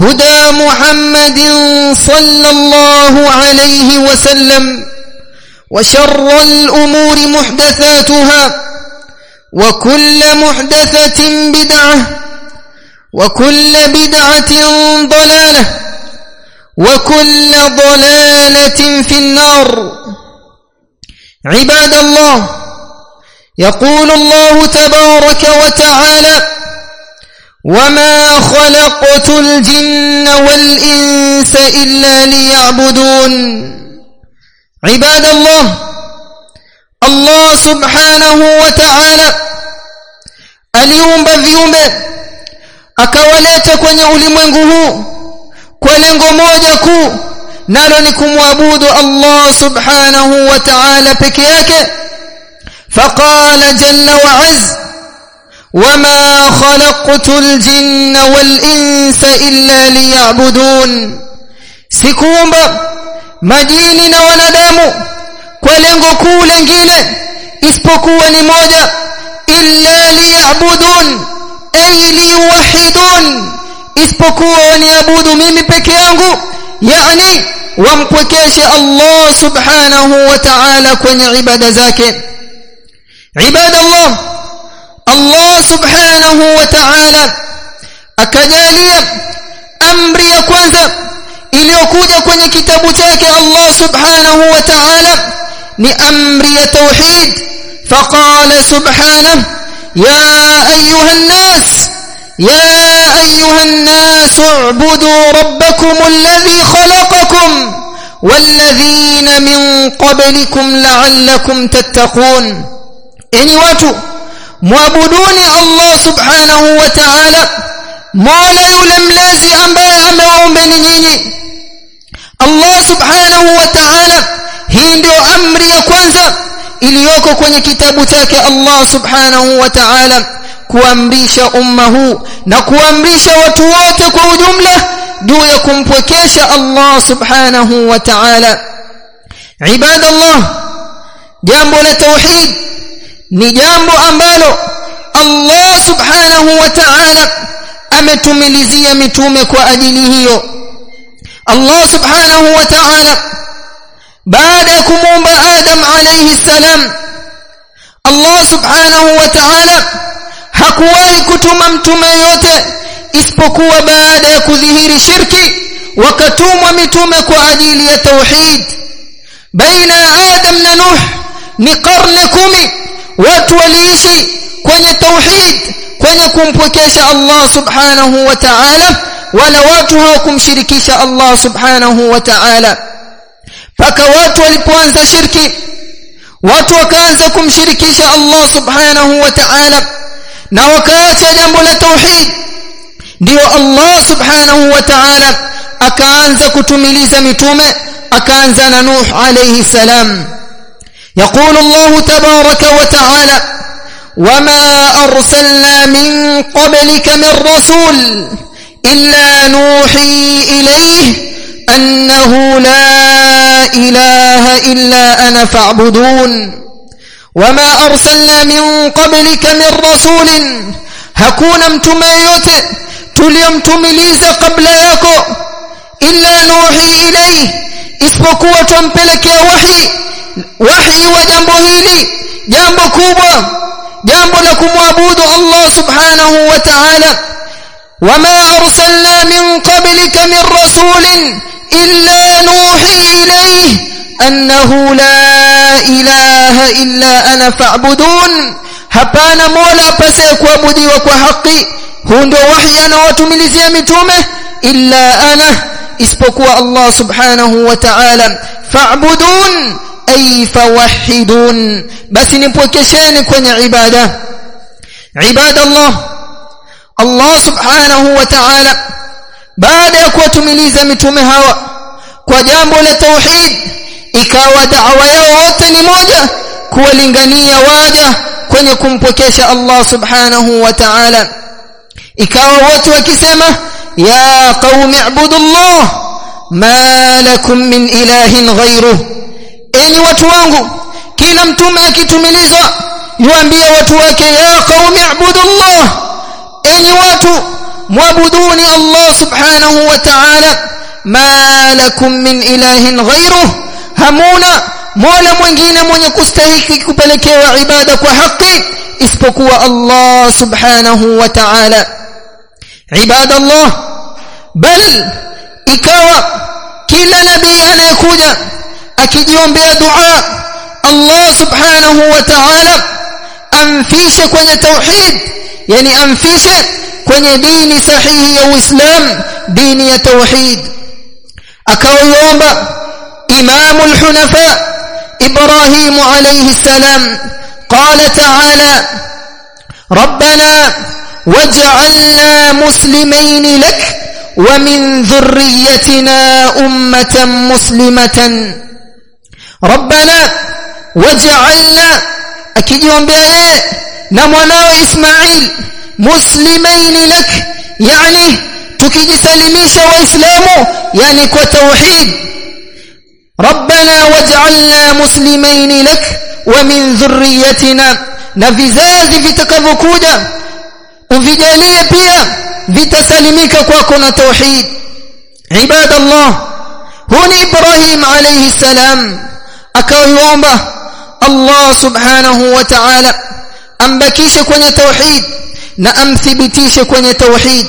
هدى محمد صلى الله عليه وسلم وشر الأمور محدثاتها وكل محدثة بدعة وكل بدعة ضلالة وكل ضلالة في النار. عباد الله يقول الله تبارك وتعالى وما خلقت الجن والإنس إلا ليعبدون. عباد الله. الله سبحانه وتعالى. aliumba viumbe akawaleta kwenye ulimwengu kwa lengo moja kuu nalo ni kumuabudu الله سبحانه وتعالى peke yake فقال جل وعز وما خلقت الجن والإنس إلا ليعبدون. sikuumba majini wanadamu kwa lengo lolote jingine isipokuwa ni moja إلا ليعبدون أي ليوحدون اسبقوا نيعبدوا ميمي بكيانغو يعني وامكوكيش الله سبحانه وتعالى كون عباد ذاك عباد الله الله سبحانه وتعالى. أكجالية أمري يكوانزا إلي أكود أكون كتاب تاكي الله سبحانه وتعالى. لأمري يتوحيد فقال سبحانه يا أيها الناس يا أيها الناس اعبدوا ربكم الذي خلقكم والذين من قبلكم لعلكم تتقون. Anyone to... muabuduni Allah subhanahu wa ta'ala mola yule mlezi ambaye amewaombeni nyinyi Allah subhanahu wa ta'ala hii ndio amri ya kwanza iliyoko kwenye kitabu chake Allah subhanahu wa ta'ala kuamrisha umma huu na kuamrisha watu wote kwa ujumla juu ya kumpwekesha Allah subhanahu wa ta'ala ibadallah jambo la tauhid ni jambo ambalo Allah subhanahu wa ta'ala ametumilizia mitume kwa ajili hiyo. Allah subhanahu wa ta'ala baada ya kumuumba Adam alayhi salam Allah subhanahu wa ta'ala hakuwahi kutuma mtume yote isipokuwa baada ya kudhihiri shirki wakatumwa mitume kwa ajili ya tauhid. Baina Adam na Nuh ni karne kumi watu waliishi kwenye tauhid kwenye kumpwekesha Allah subhanahu wa ta'ala wala watu hawakumshirikisha Allah subhanahu wa ta'ala paka watu walipoanza shirki watu wakaanza kumshirikisha Allah subhanahu wa ta'ala na wakaacha jambo la tauhid ndio Allah subhanahu wa ta'ala akaanza kutumiliza mitume akaanza na Nuh alayhi salam يقول الله تبارك وتعالى وما أرسلنا من قبلك من رسول إلا نوحي إليه أنه لا إله إلا أنا فاعبدون وما أرسلنا من قبلك من رسول hakuna mtume yote tuliyomtumiliza kabla yako illa nuhi ilayhi isipokuwa tumpelekea wahi wahi wa jambo hili jambo kubwa jambo la kumwabudu Allah subhanahu wa ta'ala wama arsalna min qablika min rasulin illa nuhi ilayhi annahu la ilaha illa ana fa'budun hapana mola apasaye kuabudiwa kwa haki huu ndio wahi anawatumilizia mitume illa ana isipokuwa Allah subhanahu wa ta'ala fa'budun أي فوحدون بس نبوكشين كون عبادة. عباد الله الله سبحانه وتعالى بعد يكوى تمليز متومها كوى جامب لتوحيد إكاوى دعوى يوغط لموجة كوى لنغنية واجة كون يكون بوكش الله سبحانه وتعالى. إكاوى غط وكسمة يا قوم اعبدوا الله ما لكم من إله غيره. Enyi watu wangu kila mtume akitumilizwa yuambie watu wake ya qaumi ibudullah enyi watu mwabuduni Allah subhanahu wa ta'ala ma lakum min ilahin ghayruh hamuna mola mwingine mwenye kustahiki kupelekewa ibada kwa haki isipokuwa Allah subhanahu wa ta'ala ibada Allah bal ikawa kila nabii anayekuja akijiombea dua Allah subhanahu wa ta'ala amfishe kwenye tauhid yani amfishe kwenye dini sahihi ya Uislamu dini ya tauhid akawiomba imamul hunafa إبراهيم عليه السلام قال تعالى ربنا واجعلنا مسلمين لك ومن ذريتنا أمة مسلمة ربنا واجعلنا أكيد يوم بأيه نمونا إسماعيل مسلمين لك يعني تكيجسلميش وإسلامه يعني كتوحيد ربنا واجعلنا مسلمين لك ومن ذريتنا na vizazi vitakavyokuja uvijalie pia vitasalimika kwako na tauhid ibadallah huni ibrahim alayhi salam akaomba Allah subhanahu wa ta'ala ambakishe kwenye tauhid na amthibitishe kwenye tauhid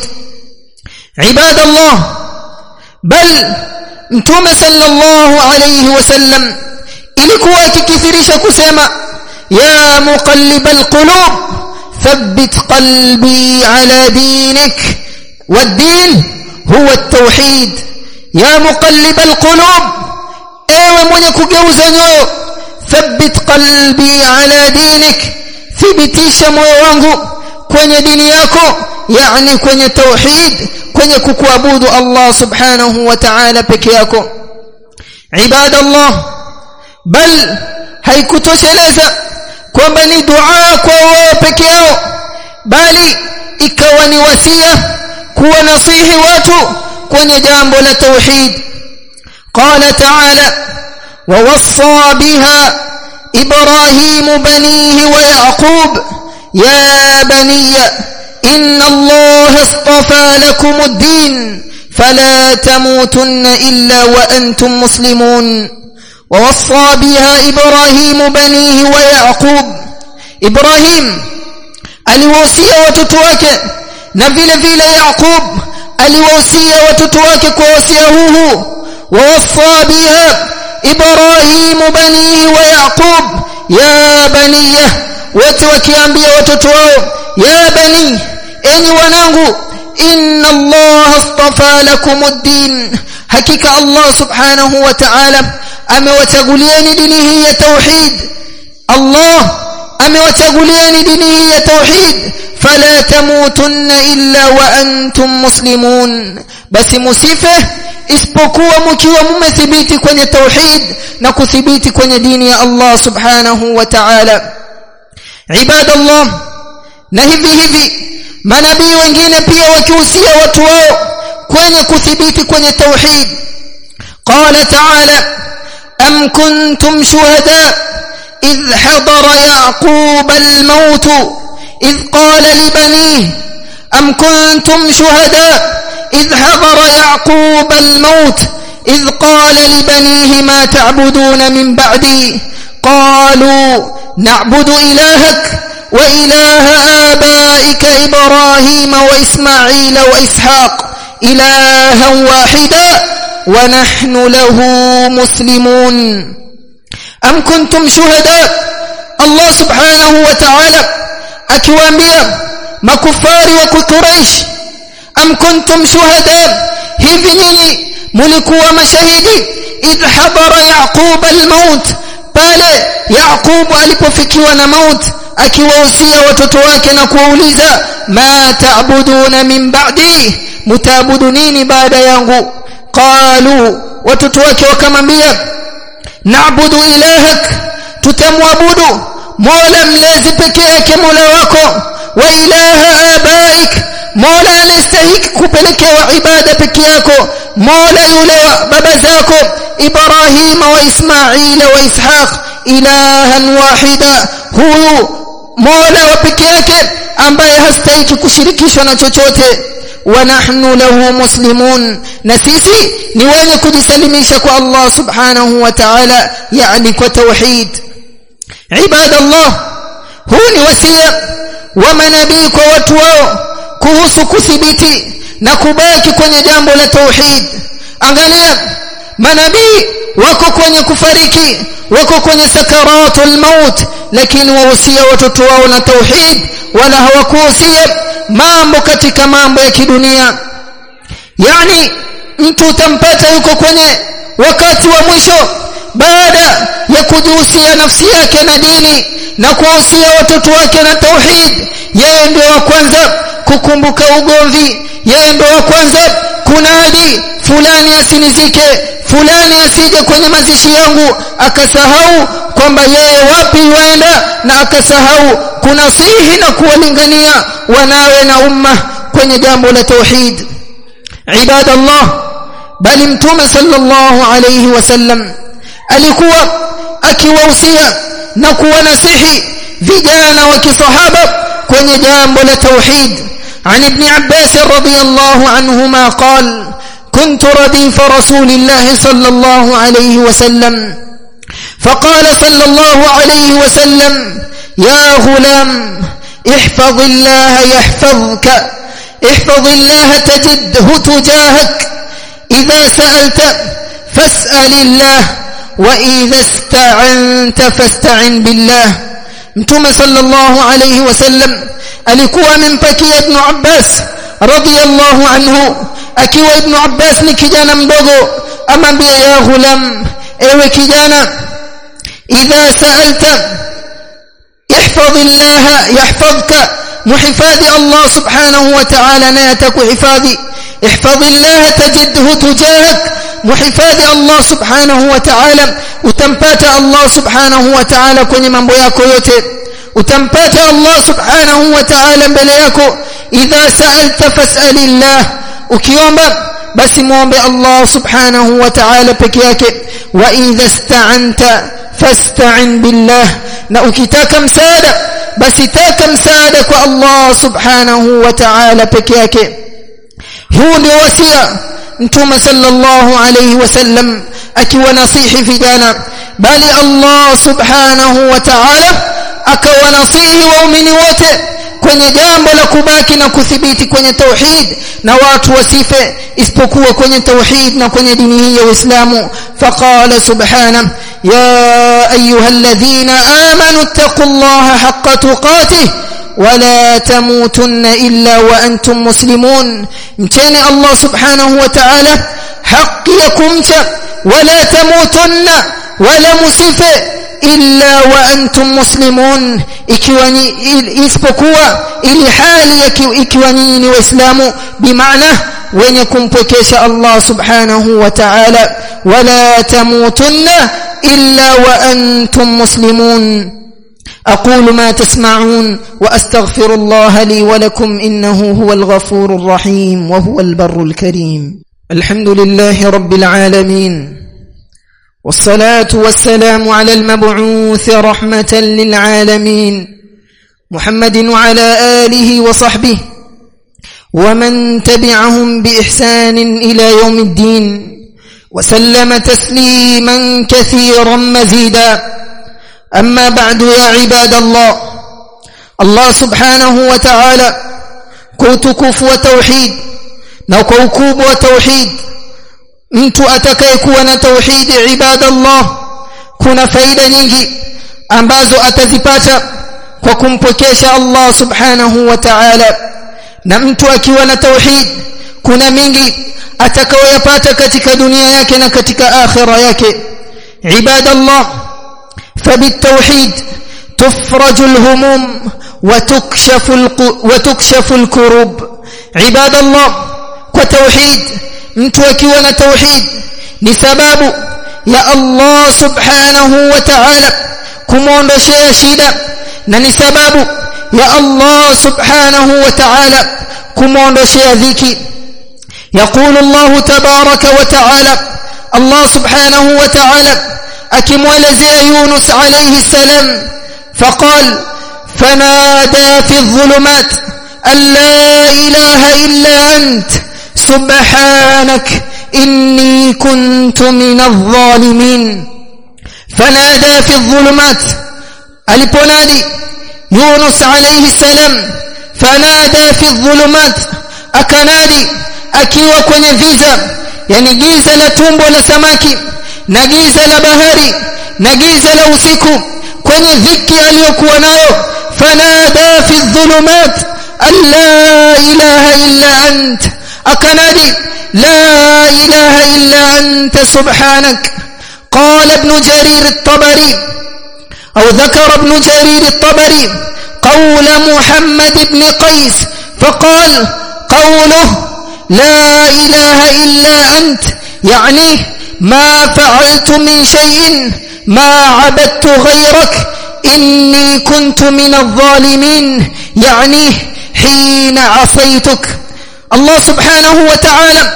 ibadallah bal mtume sallallahu alayhi wasallam ilikuwa akikithirisha kusema ya muqallibal qulub thabbit qalbi ala dinik والدين هو التوحيد يا مقلب القلوب ewe mwenye kugeuza nyoyo thabbit qalbi ala dinik thibitisha moyo wangu kwenye dini yako yani kwenye tauhid kwenye kukuabudu Allah subhanahu wa ta'ala peke yako. Ibada ibadallah bal haikutosheleza kwamba ni dua kwa wao peke yao bali ikawa ni wasia kuwa nasihi watu kwenye jambo la tauhid. Qala ta'ala ووصى بها إبراهيم بنيه ويعقوب يا بني إن الله اصطفى لكم الدين فلا تموتن إلا وأنتم مسلمون. ووصى بها إبراهيم بنيه ويعقوب إبراهيم aliwahusia watoto wake na vile vile Yaqub aliwahusia watoto wake kwa wasia huu wawassa biha Ibrahim banihi wa Yaqub ya baniya wote wakiambia watoto wao ya bani enyi wanangu inna Allah astafa lakum ad-din hakika Allah subhanahu wa ta'ala amewachagulieni dini hii ya tauhid Allah amewachagulieni dini hii ya tauhid fala tamutunna illa wa antum muslimun basi musife isipokuwa mkiwa mmethibiti kwenye tauhid na kuthibiti kwenye dini ya Allah subhanahu wa ta'ala ibadallah na hivi hivi manabii wengine pia wakihusia watu wao kwenye kuthibiti kwenye tauhid qala ta'ala am kuntum shuhada idh hadara yaqub al-maut idh qala li banihi am kuntum shuhada idh hadara yaqub al-maut إذ قال لبنيه ما تعبدون من بعدي؟ قالوا نعبد إلهك وإله آبائك إبراهيم وإسماعيل وإسحاق إلها واحدا ونحن له مسلمون. أم كنتم شهداء؟ الله سبحانه وتعالى أكوامبيا مكفار وكتريش أم كنتم شهداء هذنيني ملكوا مشاهدي إذ حضر يعقوب الموت pale Yaqubu alipofikiwa na maut akiwahusia watoto wake na kuwauliza ma taabuduna min ba'di mutaabudu nini baada yangu qalu watoto wake wakamwambia na'budu ilahak tutamwabudu mola mlezi pekee yake mola wako ilaha abaik mola anastahiki kupelekewa ibada peke yako mola yule wa baba zako ibrahim wa ismail wa ishaq ilahan wahida huyu mola wa peke yake ambaye hastahiki kushirikishwa na chochote lahu muslimun na sisi ni wenye kujisalimisha kwa Allah subhanahu wa ta'ala yani kwa tauhid ibadallah huu ni wasia wa manabii kwa watu wao kuhusu kuthibiti na kubaki kwenye jambo la tauhid. Angalia manabii wako kwenye kufariki wako kwenye sakaratul maut lakini wahusia watoto wao na tauhid wala hawakuhusia mambo katika mambo ya kidunia. Yani mtu utampata yuko kwenye wakati wa mwisho baada ya kujihusia nafsi yake na dini na kuhusia watoto wake na tauhid yeye ndio wa kwanza kukumbuka ugomvi. Yeye ndio wa kwanza kunadi fulani asinizike fulani asije kwenye mazishi yangu. Akasahau kwamba yeye wapi waenda na akasahau kunasihi na kuwalingania wanawe na umma kwenye jambo la tauhid. Ibadallah bali mtume sallallahu alayhi wasallam alikuwa akiwahusia na kuwanasihi vijana wa kisahaba kwenye jambo la tauhid. عن ابن عباس رضي الله عنهما قال كنت رديف رسول الله صلى الله عليه وسلم فقال صلى الله عليه وسلم يا غلام احفظ الله يحفظك احفظ الله تجده تجاهك إذا سألت فاسأل الله وإذا استعنت فاستعن بالله. متوم صلى الله عليه وسلم ألقوا من فكي ابن عباس رضي الله عنه. أكوا ابن عباس لكجانا مدغو أما بيا يا غلام أيوة كجانا. إذا سألت احفظ الله يحفظك. محفاظ الله سبحانه وتعالى نياتك وحفاظي احفظ الله تجده تجاهك. Muhifadhi Allah subhanahu wa ta'ala utampata Allah subhanahu wa ta'ala kwenye mambo yako yote utampata Allah subhanahu wa ta'ala mbele yako idha sa'alta fas'alillah ukiomba basi muombe Allah subhanahu wa ta'ala peke yake wa idha ista'anta fasta'in billah na ukitaka msaada basi taka msaada kwa Allah subhanahu wa ta'ala peke yake huu ndio wasia mtume sallallahu alayhi wasallam akiwa nasihi vijana bali Allah subhanahu wa ta'ala akawanasihi waumini wote kwenye jambo la kubaki na kuthibiti kwenye tauhid na watu wasife isipokuwa kwenye tauhid na kwenye dini hii ya Uislamu faqala subhanahu ya ayyuhalladhina amanu taqullaha haqqa tuqatih ولا تموتن إلا وأنتم مسلمون. مكان الله سبحانه وتعالى حق لكم ولا تموتن ولا مسيفة إلا وأنتم مسلمون. إكواني إسبقوا إلى حالي إكوانين وإسلام بمعنى وينكم بكيش الله سبحانه وتعالى. ولا تموتن إلا وأنتم مسلمون. أقول ما تسمعون وأستغفر الله لي ولكم إنه هو الغفور الرحيم وهو البر الكريم. الحمد لله رب العالمين. والصلاة والسلام على المبعوث رحمة للعالمين. محمد وعلى آله وصحبه. ومن تبعهم بإحسان إلى يوم الدين. وسلم تسليما كثيرا مزيدا. أما بعد يا عباد الله الله سبحانه وتعالى كوتكوف وتوحيد نوكوكوب وتوحيد انت أتكيكونا توحيد عباد الله كنا فايدة نينجي أمبازو أتذباتا وكم بكيش الله سبحانه وتعالى. نمت أكيونا توحيد كنا مينجي أتكويباتا كتك دنيا يكنا كتك آخر يك عباد الله فبالتوحيد تفرج الهموم وتكشف وتكشف الكروب عباد الله وتوحيد mtu akiwa na tauhid ni sababu ya Allah subhanahu wa ta'ala kumuondoshea shida na ni sababu ya Allah subhanahu wa ta'ala kumuondoshea dhiki يقول الله تبارك وتعالى الله سبحانه وتعالى أكمولزي يونس عليه السلام فقال فنادى في الظلمات أن لا إله إلا أنت سبحانك إني كنت من الظالمين. فنادى في الظلمات البولادي يونس عليه السلام فنادى في الظلمات أكنادي أكي وكني فيزا يعني جيزا لتنبو لسماكي na giza la bahari na giza la usiku kwenye dhiki aliyokuwa nayo fanada fi dhulumat alla ilaha illa ant akanadi la ilaha illa anta subhanak قال ابن جرير الطبري أو ذكر ابن جرير الطبري قول محمد بن قيس فقال قوله لا إله إلا أنت يعني ما فعلت من شيء ما عبدت غيرك إني كنت من الظالمين يعني حين عصيتك الله سبحانه وتعالى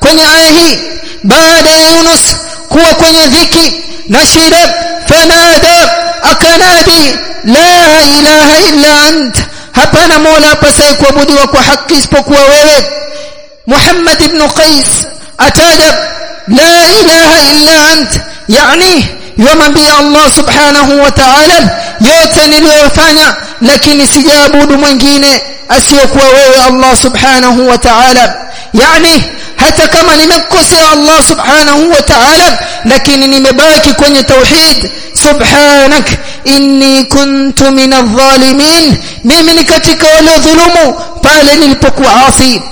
kwenye aya hii baada ya Yunus kuwa kwenye dhiki na shida fanada akanadi la ilaha illa ant hapana mola apasaye kuabudiwa kwa haki isipokuwa wewe Muhammad ibn Qais ataja la ilaha illa ant yani yamwambia Allah subhanahu wa ta'ala yote niliyofanya lakini sijaabudu mwingine asiyokuwa wewe Allah subhanahu wa ta'ala yani hata kama nimekosea Allah subhanahu wa ta'ala lakini nimebaki kwenye tauhid subhanak inni kuntu min adh-dhalimin mimi ni katika wale dhulumu pale nilipokuwa asi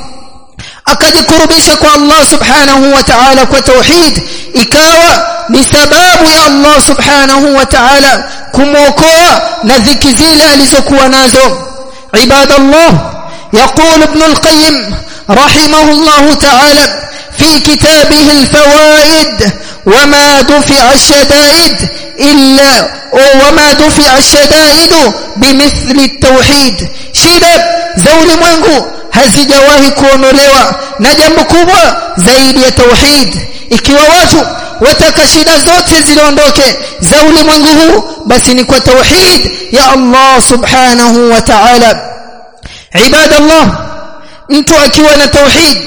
akajikurubisha kwa Allah subhanahu wa ta'ala kwa tauhid ikawa ni sababu ya Allah subhanahu wa ta'ala kumwokoa na dhiki zile alizokuwa nazo ibadallah يقول ابن القيم رحمه الله تعالى في كتابه الفوائد وما دفع الشدائد إلا وما دفع الشدائد بمثل التوحيد شدة زول منه hazijawahi kuonolewa. Na jambo kubwa zaidi ya tauhid ikiwa watu wataka shida zote ziondoke za ulimwengu huu basi ni kwa tauhid ya Allah subhanahu wa ta'ala. Ibadallah mtu akiwa na tauhid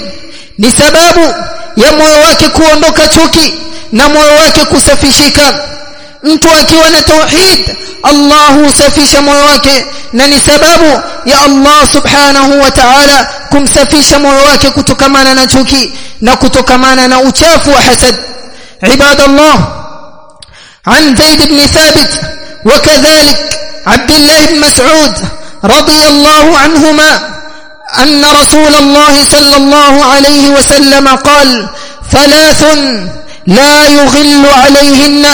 ni sababu ya moyo wake kuondoka chuki na moyo wake kusafishika mtu akiwa na tauhid Allah husafisha moyo wake na ni sababu ya Allah subhanahu wa ta'ala kumsafisha moyo wake kutokamana na chuki na kutokamana na uchafu wa hasad ibadallah عن زيد بن ثابت وكذلك عبد الله بن مسعود رضي الله عنهما أن رسول الله صلى الله عليه وسلم قال ثلاث لا يغل عليهن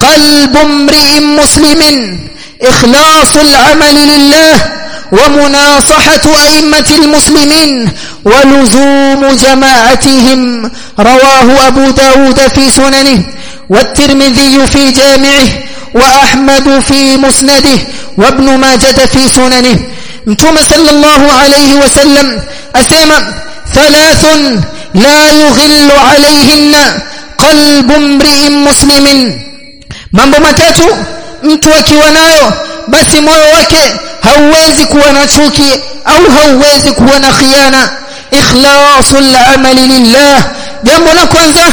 قلب امرئ مسلم إخلاص العمل لله ومناصحة أئمة المسلمين ولزوم جماعتهم. رواه أبو داود في سننه والترمذي في جامعه وأحمد في مسنده وابن ماجد في سننه. متوم صلى الله عليه وسلم أسيما ثلاث لا يغل عليهن قلب امرئ مسلم. Mambo matatu mtu akiwa nayo basi moyo wake hauwezi kuwa na chuki au hauwezi kuwa na khiana. Ikhlasul amali lillah. Jambo la kwanza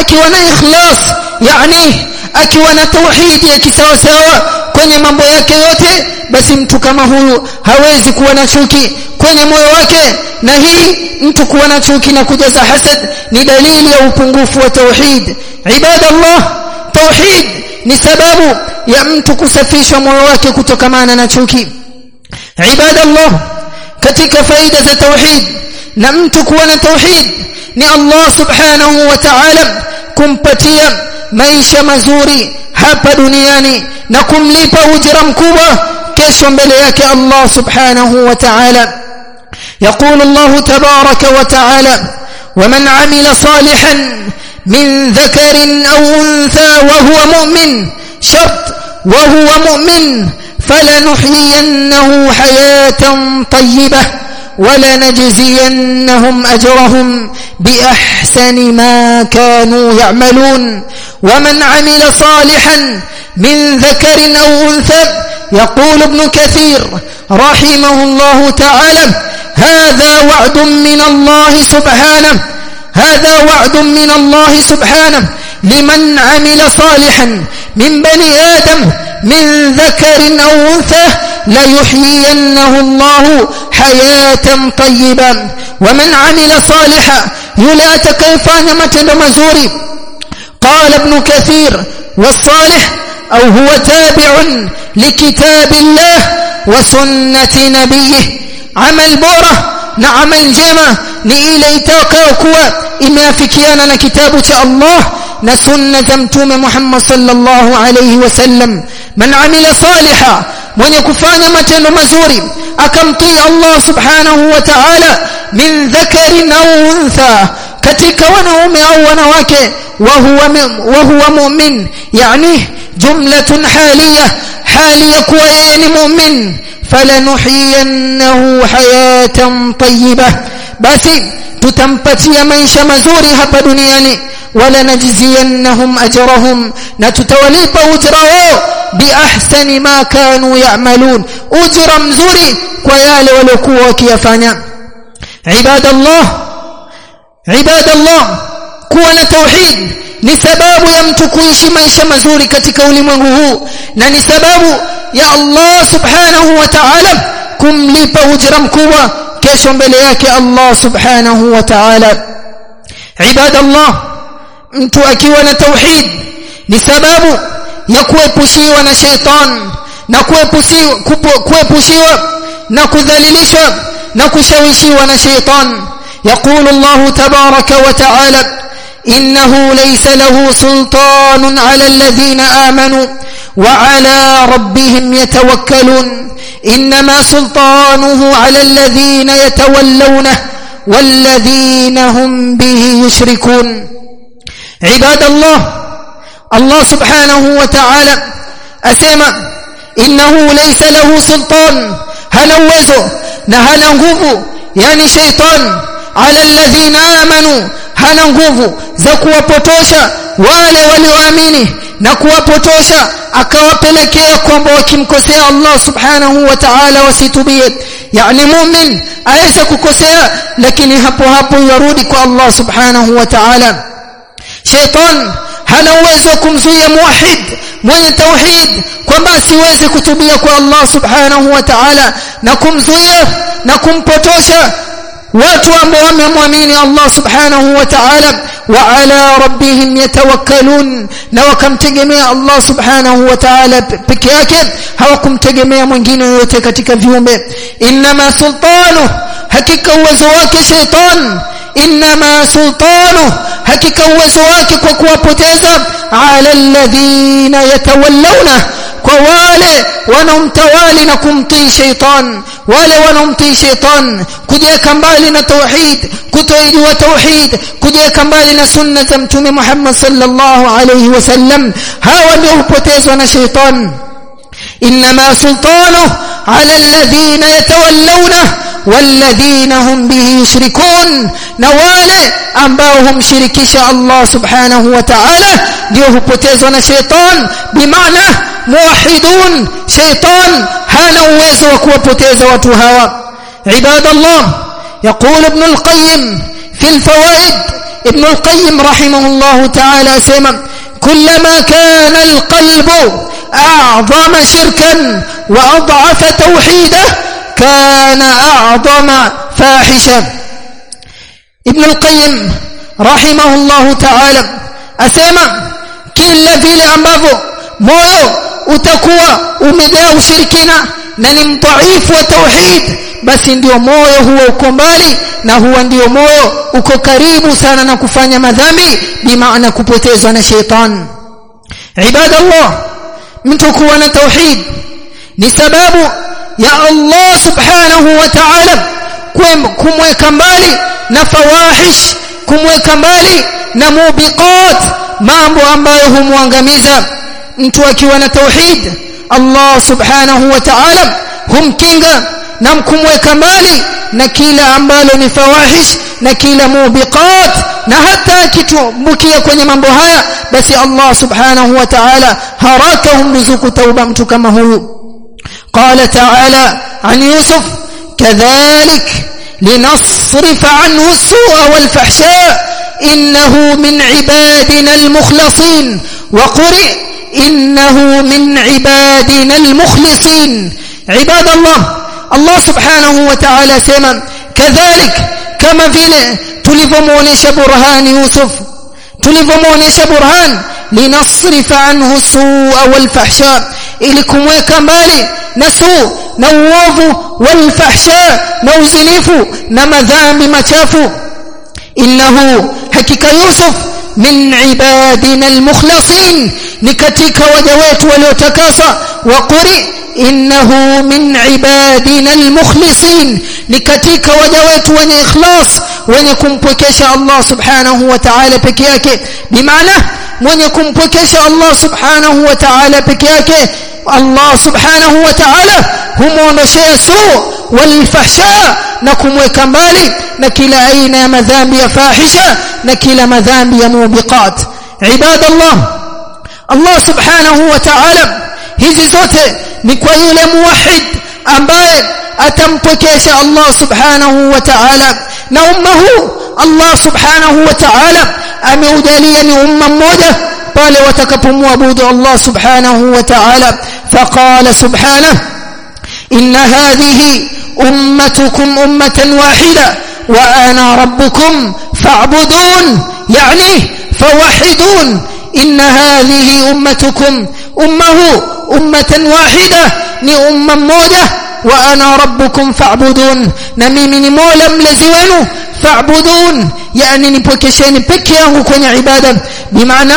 akiwa na ikhlas yani akiwa na tauhidi ya kisawasawa kwenye mambo yake yote basi mtu kama huyu hawezi kuwa na chuki kwenye moyo wake. Na hii mtu kuwa na chuki na kujaza hasad ni dalili ya upungufu wa tauhid. Ibadallah tauhid ni sababu ya mtu kusafisha moyo wake kutokamana na chuki ibadallah katika faida za tauhid na mtu kuwa na tauhid ni Allah subhanahu wa ta'ala kumpatia maisha mazuri hapa duniani na kumlipa ujira mkubwa kesho mbele yake Allah subhanahu wa ta'ala يقول الله تبارك وتعالى ومن عمل صالحا من ذكر أو أنثى وهو مؤمن شرط وهو مؤمن فلنحيينه حياة طيبة ولنجزينهم أجرهم بأحسن ما كانوا يعملون. ومن عمل صالحا من ذكر أو أنثى يقول ابن كثير رحمه الله تعالى هذا وعد من الله سبحانه هذا وعد من الله سبحانه لمن عمل صالحا من بني آدم من ذكر أو أنثى ليحيينه الله حياة طيبة. ومن عمل صالحا يلا تكيفان متن مزوري قال ابن كثير والصالح أو هو تابع لكتاب الله وسنة نبيه. عمل بوره نعم الجمع نئلي تاكاكوا إما فكيانا كتاب الله نسنة متوم محمد صلى الله عليه وسلم من عمل صالحا من يكفان متن مزوري أكمطي الله سبحانه وتعالى من ذكر أو أنثى كتك ونوم أو ونواك وهو, وهو مؤمن يعني جملة حالية حالية كوين مؤمن فلنحيينه حياة طيبة بس تتمبتي maisha mazuri hapa duniani wala najziyannahum ajrahum na tutawalipa ujira wao biahsani ma kanu ya'malun ujira mzuri kwa yale waliokuwa wakiyafanya ibadallah ibadallah kuwa na tauhid ni sababu ya mtu kuishi maisha mazuri katika ulimwengu huu na ni sababu ya Allah subhanahu wa ta'ala kumlipa ujira mkubwa kesho mbele yake Allah subhanahu wa ta'ala. Ibadallah mtu akiwa na tauhid ni sababu ya kuepushiwa na shaitan na kuepushiwa kuepushiwa na kudhalilishwa na kushawishiwa na shaitan يقول الله تبارك وتعالى إنه ليس له سلطان على الذين آمنوا وعلى ربهم يتوكلون إنما سلطانه على الذين يتولونه والذين هم به يشركون. عباد الله الله سبحانه وتعالى أسمى إنه ليس له سلطان هل وزو نهل nguvu يعني شيطان ala alladhina amanu hana nguvu za kuwapotosha wale walioamini na kuwapotosha akawapelekea kwamba wakimkosea Allah subhanahu wa ta'ala wasitubie. Yani mu'min aweza kukosea lakini hapo hapo yarudi kwa Allah subhanahu wa ta'ala. Shaitan hana uwezo kumzuia muwahid mwenye tauhid kwamba asiweze kutubia kwa Allah subhanahu wa ta'ala na kumzuia na kumpotosha watu ambao wamemwamini Allah subhanahu wa ta'ala wa ala rabbihim yatawakkalun na wakamtegemea Allah subhanahu wa ta'ala peke yake hawakumtegemea mwingine yote katika viumbe inma sultanu hakika uwezo wake shaitan inma sultanu hakika uwezo wake kwa kuwapoteza ala alladhina yatawallawna kwa wale wanaomtawali na kumtii shaitan wale wanaomtii shaitan kujiweka mbali na tauhid kutoijua tauhid kujiweka mbali na sunna za mtume Muhammad sallallahu alayhi wasallam hawa ndio hupotezwa na shaitan inma sultanu ala alladhina yatawallawna والذين هم به يشركون. نوال أنباؤهم شركش الله سبحانه وتعالى. ديوه بتزونا شيطان بمعنى موحدون. شيطان. هانا ويزوك وبتز وتهوى عباد الله يقول ابن القيم في الفوائد. ابن القيم رحمه الله تعالى سيما كلما كان القلب أعظم شركا وأضعف توحيده كان أعظم فاحشة القيم رحمه الله تعالى أسمع kila vile ambavyo moyo utakuwa umejaa ushirikina na ni mdhaifu wa tauhid basi ndio moyo huwa uko mbali na huwa ndio moyo uko karibu sana na kufanya madhambi bimaana kupotezwa na sheitan ibadallah mtu kuwa na tauhid ni sababu ya Allah subhanahu wa ta'ala kumweka mbali na fawahish kumweka mbali na mubiqat mambo ambayo humwangamiza mtu akiwa na tauhid. Allah subhanahu wa ta'ala humkinga na kumweka mbali na kila ambalo ni fawahish na kila mubiqat na hata akitumbukia kwenye mambo haya basi Allah subhanahu wa ta'ala haraka humruzuku tauba mtu kama huyu قال تعالى عن يوسف كذلك لنصرف عنه السوء والفحشاء إنه من عبادنا المخلصين وقرئ إنه من عبادنا المخلصين. عباد الله الله سبحانه وتعالى سيما كذلك كما vile tulivyomwonyesha burhan Yusuf tulivyomwonyesha burhan linasrifa anhu sua walfahsha ili kumweka mbali na suu na uovu walfahsha na uzinifu na madhambi machafu innahu hakika Yusuf min ibadina almukhlasin ni katika waja wetu waliotakasa wa quri innahu min ibadina almukhlisin ni katika waja wetu wenye ikhlas wenye kumpwekesha Allah subhanahu wa ta'ala peke yake bimaana mwenye kumpwekesha Allah subhanahu wa ta'ala peke yake Allah subhanahu wa ta'ala humuondoshea suu walfahsha na kumweka mbali na kila aina ya madhambi ya fahisha na kila madhambi ya mubiqat ibadallah Allah subhanahu wa ta'ala hizi zote ni kwa yule muwahid ambaye atampokesha Allah subhanahu wa ta'ala na umma huu Allah subhanahu wa ta'ala ameujalia ni umma mmoja pale watakapomwabudu Allah subhanahu wa ta'ala faqala subhanahu إن هذه أمتكم أمة واحدة وأنا ربكم فاعبدون يعني فوحدون إن هذه أمتكم أمه أمة واحدة ني أمة موجة وأنا ربكم فاعبدون. نميم مولا لزوانه فاعبدون. يعني نبكشين بكيانه كون عبادا بمعنى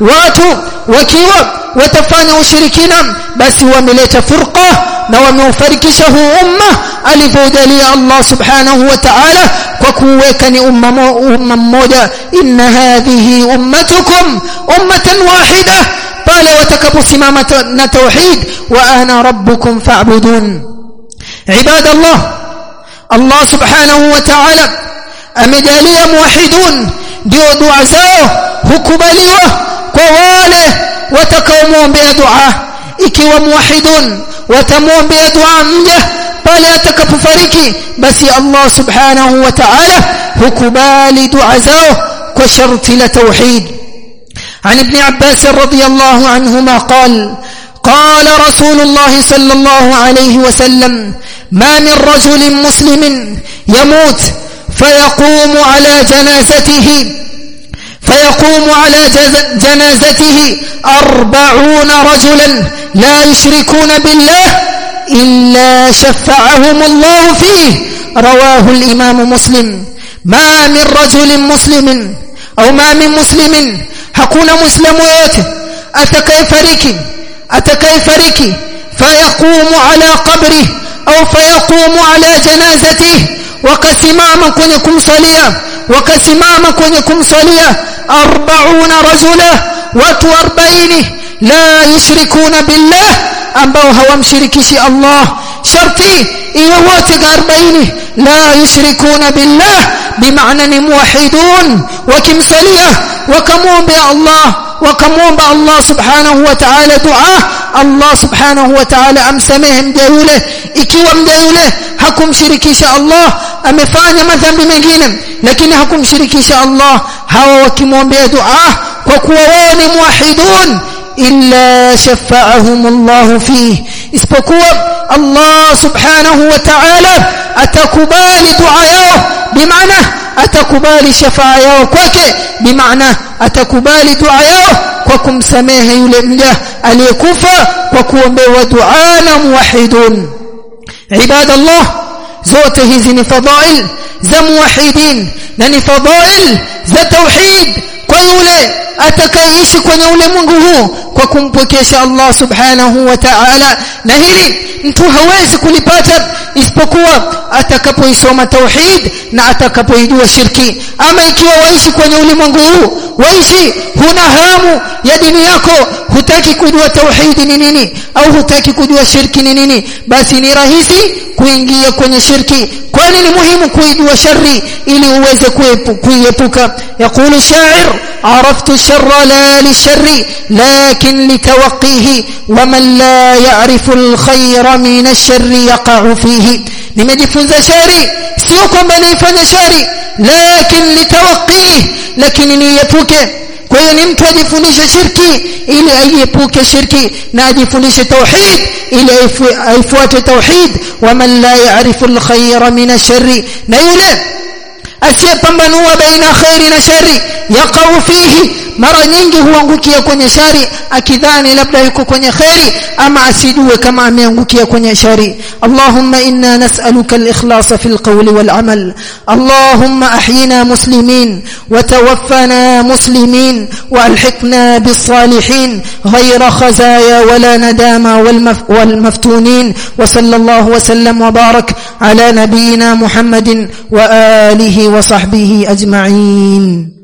واتو وكيو وتفاني أشركنا بس هو فرقة نوم فركشه أمة. ألفودلي الله سبحانه وتعالى. وكويتني أمة أم موجة. إن هذه أمتكم أمة واحدة. Pale watakaposimama na tauhid wa ana rabbukum fa'budun ibadallah Allah subhanahu wa ta'ala amejalia muwahidun ndio dua zao hukubaliwa kwa wale watakaomwombea dua ikiwa muwahidun watamwombea dua mja pale atakapofariki basi Allah subhanahu wa ta'ala hukubali dua zao kwa sharti la tauhid عن ابن عباس رضي الله عنهما قال قال رسول الله صلى الله عليه وسلم ما من رجل مسلم يموت فيقوم على جنازته فيقوم على جنازته أربعون رجلا لا يشركون بالله إلا شفعهم الله فيه. رواه الإمام مسلم. ma min rajulin muslimin أو ما من مسلم. حكون مسلم ويأتي أتكي فريكي أتكي فريكي فيقوم على قبره أو فيقوم على جنازته. وكسماما كنكم صليا؟ وكسماما كنكم صليا؟ أربعون رجلا واتوا أربعين لا يشركون بالله. أنبوها وامشركش الله. شرطي يوات قربيني لا يشركون بالله بمعنى موحدون. وكمسلية وكمون بالله وكمون بالله سبحانه وتعالى. دعاء. الله سبحانه وتعالى أم سمهم ديولة إكوام ديولة حكم شرك شاء الله. أم فاني مثلا بمجين لكن حكم شرك شاء الله. هوا وكمون بيا دعاء وكواني موحدون موحدون. إلا شفعهم الله فيه. اسبقوا الله سبحانه وتعالى. أتكبال دعاياه بمعنى أتكبال شفعياه. كوك بمعنى أتكبال دعاياه وكم سماه يلمجه. أليكف وكم بود عالم وحيد عباد الله زوته زن فضائل زم وحيدين. نن فضائل ز توحيد كيولي atakayeishi kwenye ulimwengu huu kwa kumpwekesha Allah subhanahu wa ta'ala. Na hili mtu hawezi kulipata isipokuwa atakapoisoma tauhid na atakapoijua shirki. Ama ikiwa waishi kwenye ulimwengu huu waishi huna hamu ya dini yako hutaki kujua tauhid ni nini au hutaki kujua shirki ni nini basi ni rahisi kuingia kwenye shirki. Kwani ni muhimu kuijua shari ili uweze kuiepuka? Yakulu shair عرفت الشر لا للشر لكن لتوقيه ومن لا يعرف الخير من الشر يقع فيه. لمن يفوز شاري سيكون بني فن شاري لكن لتوقيه. لكن ليفوك كوي نمت يفونش شركي إلى أي يفوك شركي نادي يفونش توحيد إلى أي فوات توحيد. ومن لا يعرف الخير من الشر نيله asiyepambanua baina khairi na shari yaqau fihi mara nyingi huangukia kwenye shari akidhani labda yuko kwenye khairi ama asijue kama ameangukia kwenye shari Allahumma inna nas'aluka al-ikhlas fi al-qawli wal-amal Allahumma ahyina muslimin wa tawaffana muslimin wa alhiqna bis-salihin ghayra khazaya wala nadama wal-maftunin wa sallallahu wa sallam wa barak ala nabiyyina Muhammadin wa alihi وصحبه أجمعين.